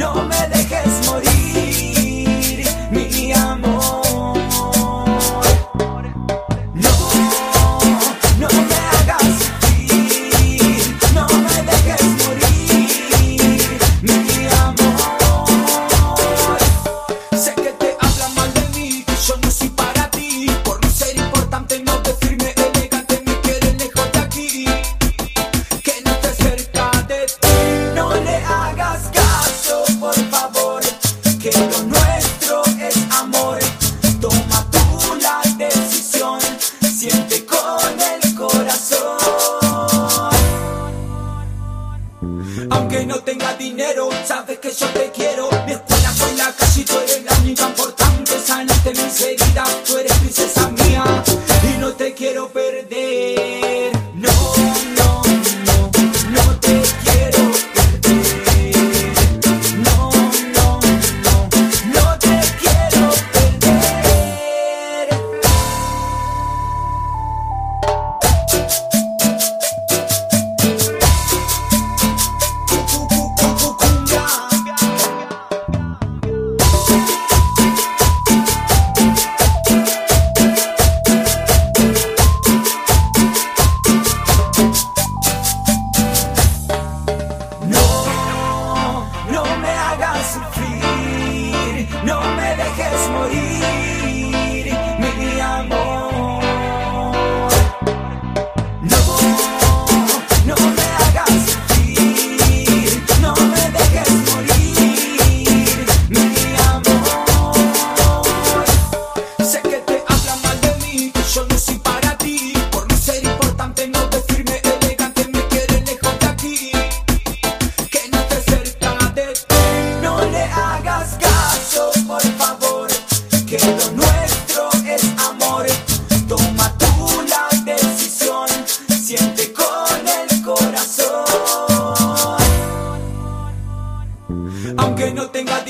no me que lo nuestro es amor. Toma tú la decisión, siente con el corazón. Aunque no tenga dinero, sabes que yo te quiero. Mi escuela fue la calle y tú eres la única importante. Sanaste mis heridas, tú eres princesa.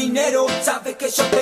dinero, sabes que yo te